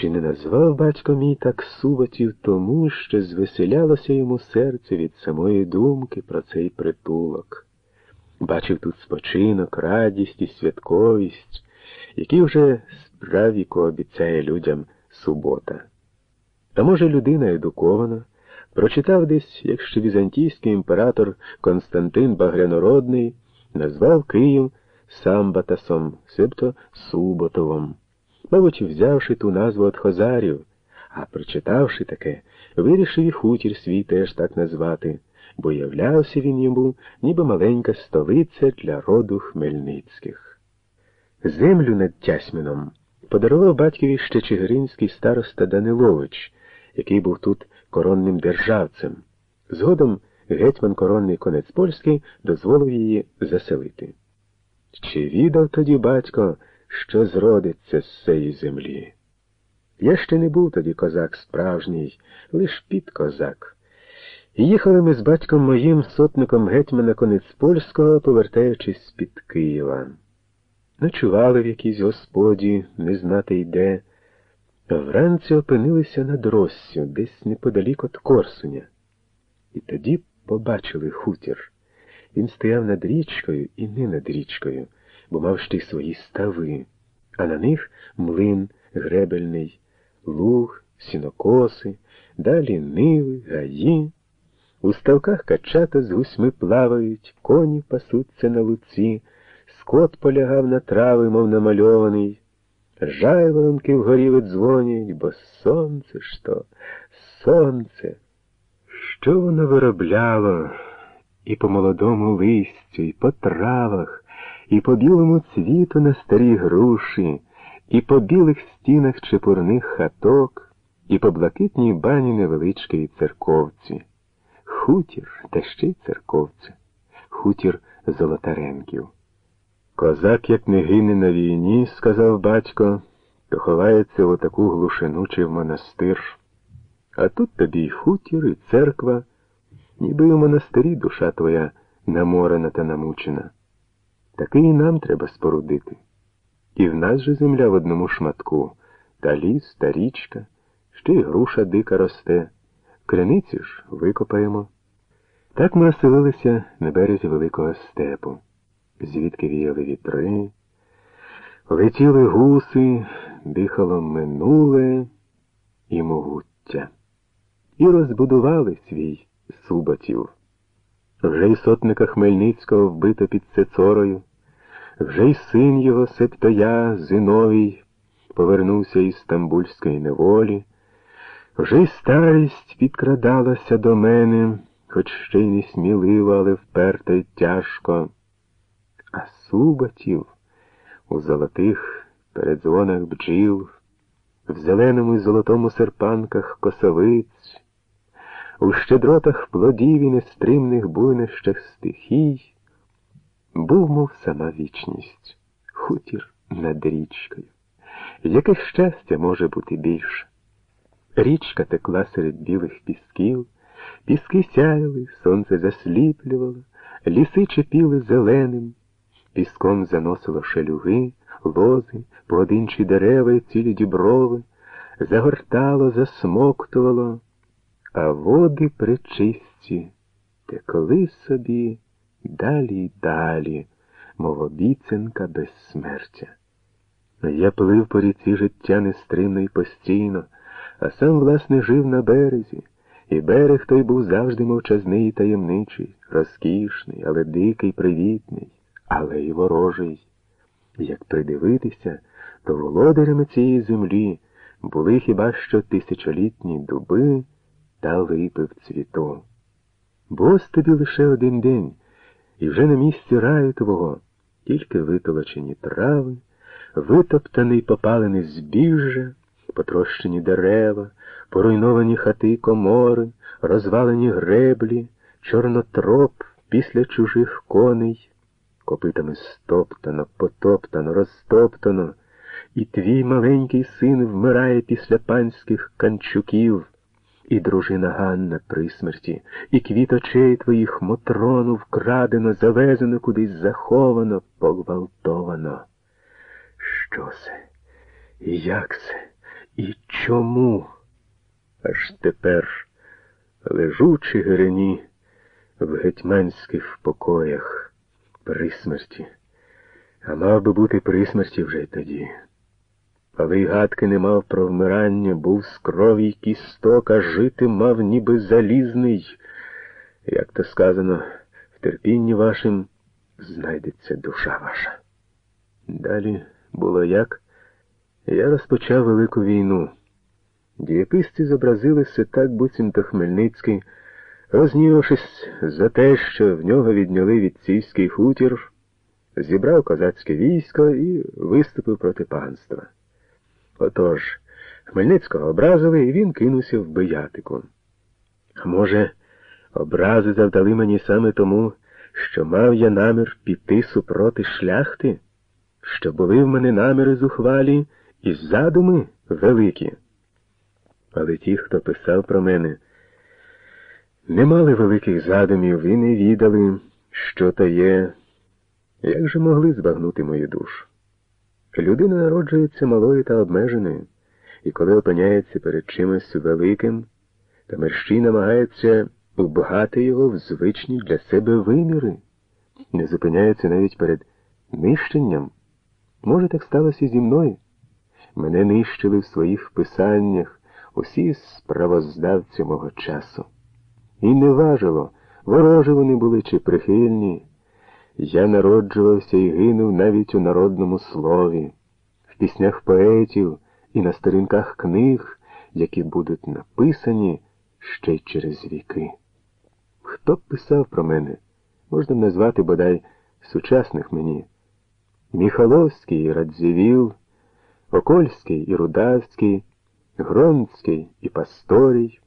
Чи не назвав батько мій так суботів тому, що звеселялося йому серце від самої думки про цей притулок? Бачив тут спочинок, радість і святковість, які вже справіку обіцяє людям субота. А може, людина едукована, прочитав десь, як ще візантійський імператор Константин Багрянородний назвав Київ Самбатасом, себто Суботовом мабуть, взявши ту назву від хозарів, а прочитавши таке, вирішив і хутір свій теж так назвати, бо являвся він йому, ніби маленька столиця для роду Хмельницьких. Землю над Тясьмином подарував батькові ще чигиринський староста Данилович, який був тут коронним державцем. Згодом гетьман коронний конець польський дозволив її заселити. Чи відав тоді батько, що зродиться з цієї землі. Я ще не був тоді козак справжній, лиш під козак. Їхали ми з батьком моїм сотником гетьмана конець польського, повертаючись з-під Києва. Ночували в якійсь господі, не знати йде. Вранці опинилися над Россю, десь неподалік від Корсуня. І тоді побачили хутір. Він стояв над річкою і не над річкою бо мав ще й свої стави, а на них млин гребельний, луг, сінокоси, далі ниви, гаї. У ставках качата з гусьми плавають, коні пасуться на луці, скот полягав на трави, мов намальований. Жайворонки вгорі видзвонять, бо сонце ж то, сонце. Що воно виробляло і по молодому листю, і по травах, і по білому цвіту на старі груші, і по білих стінах чепурних хаток, і по блакитній бані невеличкої церковці. Хутір та ще й церковця, хутір Золотаренків. Козак, як не гине на війні, сказав батько, то ховається в отаку глушину чи в монастир. А тут тобі й хутір, і церква, ніби в монастирі душа твоя наморена та намучена. Таки і нам треба спорудити. І в нас же земля в одному шматку, та ліс, та річка, ще й груша дика росте. Криниці ж викопаємо. Так ми оселилися на березі великого степу, звідки віяли вітри, летіли гуси, дихало минуле і могуття. І розбудували свій суботів. Вже й сотника Хмельницького вбито під Цецорою. Вже й син його, себто я, Зиновій, повернувся із стамбульської неволі, вже й старість підкрадалася до мене, хоч ще й не сміливо, але вперто й тяжко. А суботів у золотих передзвонах бджіл, в зеленому й золотому серпанках косовиць, у щедротах плодів і нестримних буйнищах стихій був, мов сама вічність, хутір над річкою. Яке щастя може бути більше? Річка текла серед білих пісків, піски сяяли, сонце засліплювало, ліси чепіли зеленим, піском заносило шелюги, лози, поодинчі дерева і цілі діброви, загортало, засмоктувало, а води причисті текли собі далі й далі, мов обіцянка безсмертя. Я плив по ріці життя нестримно й постійно, а сам, власне, жив на березі, і берег той був завжди мовчазний і таємничий, розкішний, але дикий, привітний, але й ворожий. Як придивитися, то володарями цієї землі були хіба що тисячолітні дуби та липи в цвіту. Бо тобі лише один день. І вже на місці раю твого тільки витолочені трави, витоптаний попалене збіжжя, потрощені дерева, поруйновані хати комори, розвалені греблі, чорнотроп після чужих коней, копитами стоптано, потоптано, розтоптано, і твій маленький син вмирає після панських канчуків і дружина Ганна при смерті, і квіточей твоїх Мотрону вкрадено, завезено кудись заховано, погвалтовано. Що це? І як це? І чому? Аж тепер, лежучи гирені в гетьманських покоях при смерті, а мав би бути при смерті вже тоді. Але й гадки не мав про вмирання, був з крові й кісток, а жити мав ніби залізний. Як то сказано, в терпінні вашим знайдеться душа ваша. Далі було як? Я розпочав велику війну. Дієписці зобразилися так, буцімто Хмельницький, рознівавшись за те, що в нього відняли відцівський хутір, зібрав козацьке військо і виступив проти панства. Отож, Хмельницького образили, і він кинувся в биятику. А може, образи завдали мені саме тому, що мав я намір піти супроти шляхти, що були в мене наміри зухвалі і задуми великі. Але ті, хто писав про мене, не мали великих задумів і не відали, що то є, як же могли збагнути мою душу. Людина народжується малою та обмеженою, і коли опиняється перед чимось великим, то мерщій намагається убгати його в звичні для себе виміри, не зупиняється навіть перед нищенням. Може, так сталося зі мною. Мене нищили в своїх писаннях усі справоздавці мого часу. І не важило, ворожі вони були чи прихильні. Я народжувався і гинув навіть у народному слові, в піснях поетів і на сторінках книг, які будуть написані ще й через віки. Хто б писав про мене, можна б назвати бодай сучасних мені. Міхаловський і Радзівіл, Окольський і Рудавський, Гронський і Пасторій.